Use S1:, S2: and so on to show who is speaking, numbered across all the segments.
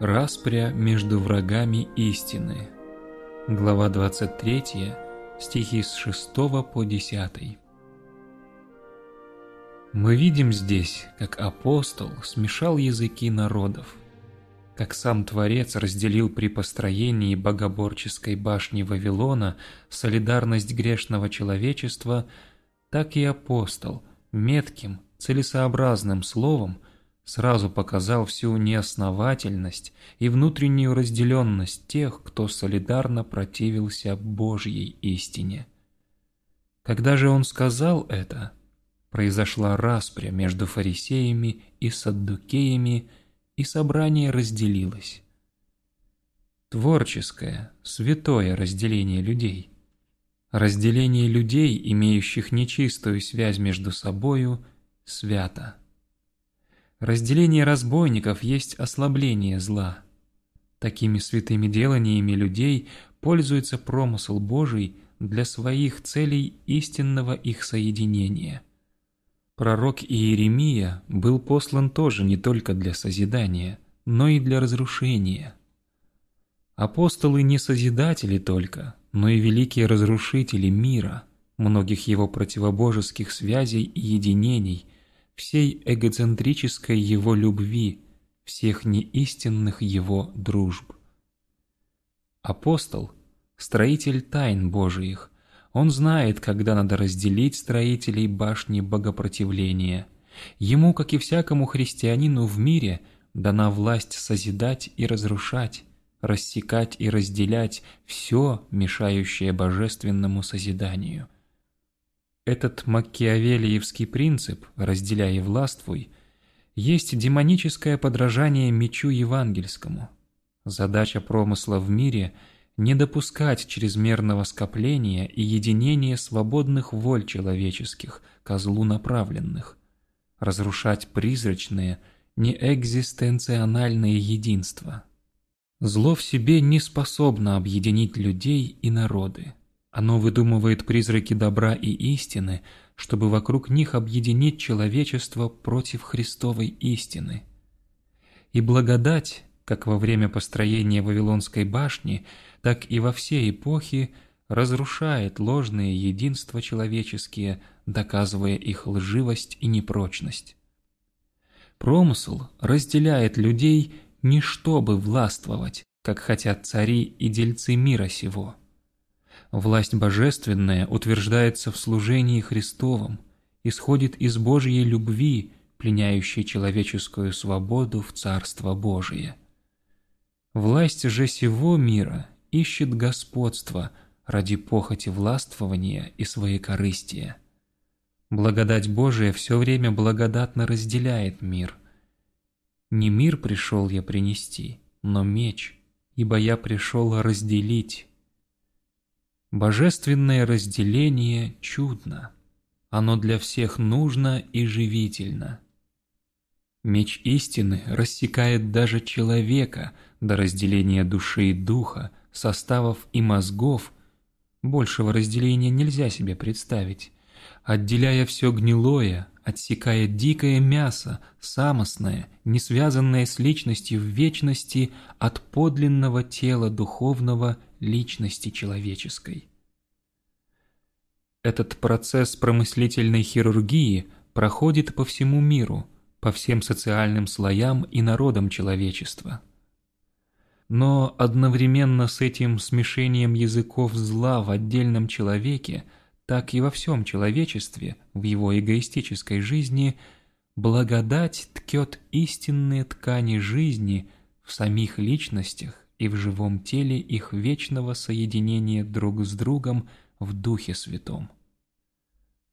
S1: Распря между врагами истины. Глава 23, стихи с 6 по 10. Мы видим здесь, как апостол смешал языки народов, как сам Творец разделил при построении богоборческой башни Вавилона солидарность грешного человечества, так и апостол метким, целесообразным словом сразу показал всю неосновательность и внутреннюю разделенность тех, кто солидарно противился Божьей истине. Когда же он сказал это, произошла распря между фарисеями и саддукеями, и собрание разделилось. Творческое, святое разделение людей. Разделение людей, имеющих нечистую связь между собою, свято. Разделение разбойников есть ослабление зла. Такими святыми деланиями людей пользуется промысл Божий для своих целей истинного их соединения. Пророк Иеремия был послан тоже не только для созидания, но и для разрушения. Апостолы не созидатели только, но и великие разрушители мира, многих его противобожеских связей и единений, всей эгоцентрической его любви, всех неистинных его дружб. Апостол – строитель тайн Божиих, он знает, когда надо разделить строителей башни богопротивления. Ему, как и всякому христианину в мире, дана власть созидать и разрушать, рассекать и разделять все, мешающее божественному созиданию. Этот макиавелиевский принцип «разделяй и властвуй» есть демоническое подражание мечу евангельскому. Задача промысла в мире – не допускать чрезмерного скопления и единения свободных воль человеческих, козлу направленных, разрушать призрачные, неэкзистенциональные единства – Зло в себе не способно объединить людей и народы. Оно выдумывает призраки добра и истины, чтобы вокруг них объединить человечество против Христовой истины. И благодать, как во время построения Вавилонской башни, так и во все эпохи, разрушает ложные единства человеческие, доказывая их лживость и непрочность. Промысл разделяет людей не чтобы властвовать, как хотят цари и дельцы мира сего. Власть божественная утверждается в служении Христовом, исходит из Божьей любви, пленяющей человеческую свободу в Царство Божие. Власть же сего мира ищет господство ради похоти властвования и своей корыстия. Благодать Божия все время благодатно разделяет мир, не мир пришел я принести, но меч, ибо я пришел разделить. Божественное разделение чудно, оно для всех нужно и живительно. Меч истины рассекает даже человека до разделения души и духа, составов и мозгов. Большего разделения нельзя себе представить. Отделяя все гнилое, отсекая дикое мясо, самостное, не связанное с личностью в вечности от подлинного тела духовного личности человеческой. Этот процесс промыслительной хирургии проходит по всему миру, по всем социальным слоям и народам человечества. Но одновременно с этим смешением языков зла в отдельном человеке – так и во всем человечестве, в его эгоистической жизни, благодать ткет истинные ткани жизни в самих личностях и в живом теле их вечного соединения друг с другом в Духе Святом.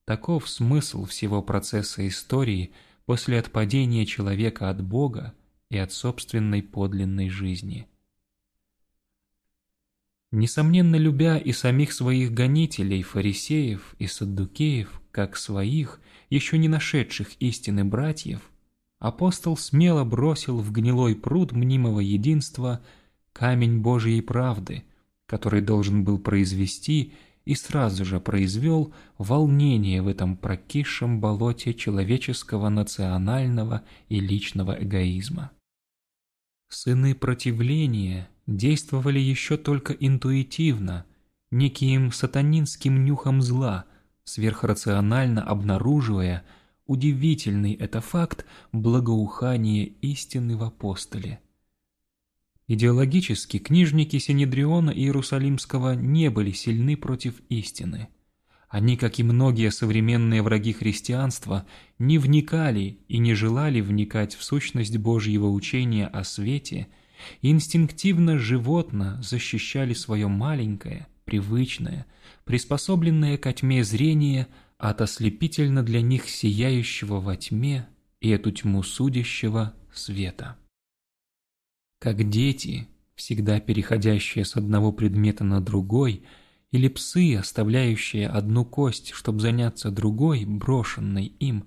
S1: Таков смысл всего процесса истории после отпадения человека от Бога и от собственной подлинной жизни – Несомненно, любя и самих своих гонителей, фарисеев и саддукеев, как своих, еще не нашедших истины братьев, апостол смело бросил в гнилой пруд мнимого единства камень Божьей правды, который должен был произвести и сразу же произвел волнение в этом прокисшем болоте человеческого национального и личного эгоизма. Сыны противления действовали еще только интуитивно, неким сатанинским нюхом зла, сверхрационально обнаруживая удивительный это факт благоухания истины в апостоле. Идеологически книжники Синедриона Иерусалимского не были сильны против истины. Они, как и многие современные враги христианства, не вникали и не желали вникать в сущность Божьего учения о свете инстинктивно животно защищали свое маленькое, привычное, приспособленное ко тьме зрение от ослепительно для них сияющего во тьме и эту тьму судящего света. Как дети, всегда переходящие с одного предмета на другой – или псы, оставляющие одну кость, чтобы заняться другой, брошенной им,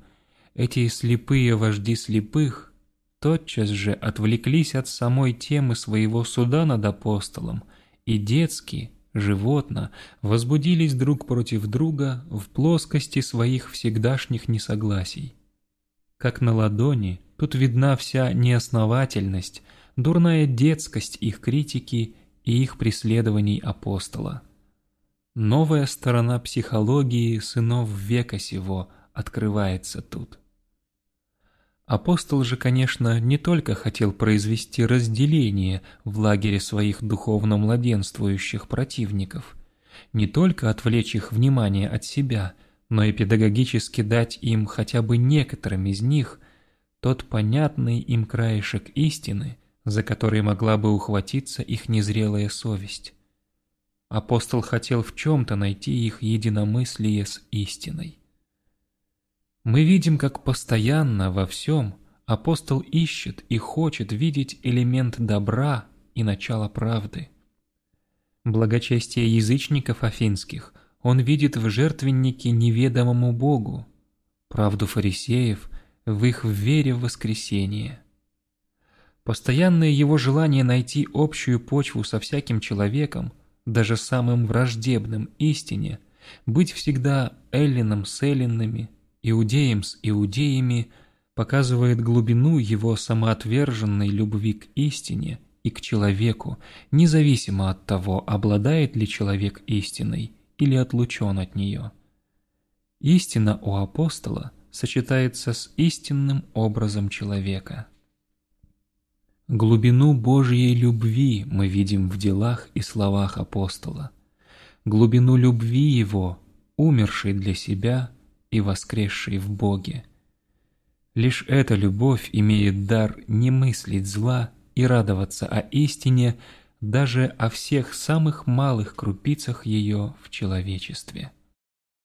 S1: эти слепые вожди слепых тотчас же отвлеклись от самой темы своего суда над апостолом и детски, животно, возбудились друг против друга в плоскости своих всегдашних несогласий. Как на ладони, тут видна вся неосновательность, дурная детскость их критики и их преследований апостола. Новая сторона психологии сынов века сего открывается тут. Апостол же, конечно, не только хотел произвести разделение в лагере своих духовно-младенствующих противников, не только отвлечь их внимание от себя, но и педагогически дать им хотя бы некоторым из них тот понятный им краешек истины, за который могла бы ухватиться их незрелая совесть. Апостол хотел в чем-то найти их единомыслие с истиной. Мы видим, как постоянно во всем апостол ищет и хочет видеть элемент добра и начало правды. Благочестие язычников афинских он видит в жертвеннике неведомому Богу, правду фарисеев в их вере в воскресение. Постоянное его желание найти общую почву со всяким человеком – даже самым враждебным истине, быть всегда эллином с эллинами, иудеем с иудеями, показывает глубину его самоотверженной любви к истине и к человеку, независимо от того, обладает ли человек истиной или отлучен от нее. Истина у апостола сочетается с истинным образом человека – Глубину Божьей любви мы видим в делах и словах апостола. Глубину любви Его, умершей для себя и воскресшей в Боге. Лишь эта любовь имеет дар не мыслить зла и радоваться о истине, даже о всех самых малых крупицах ее в человечестве.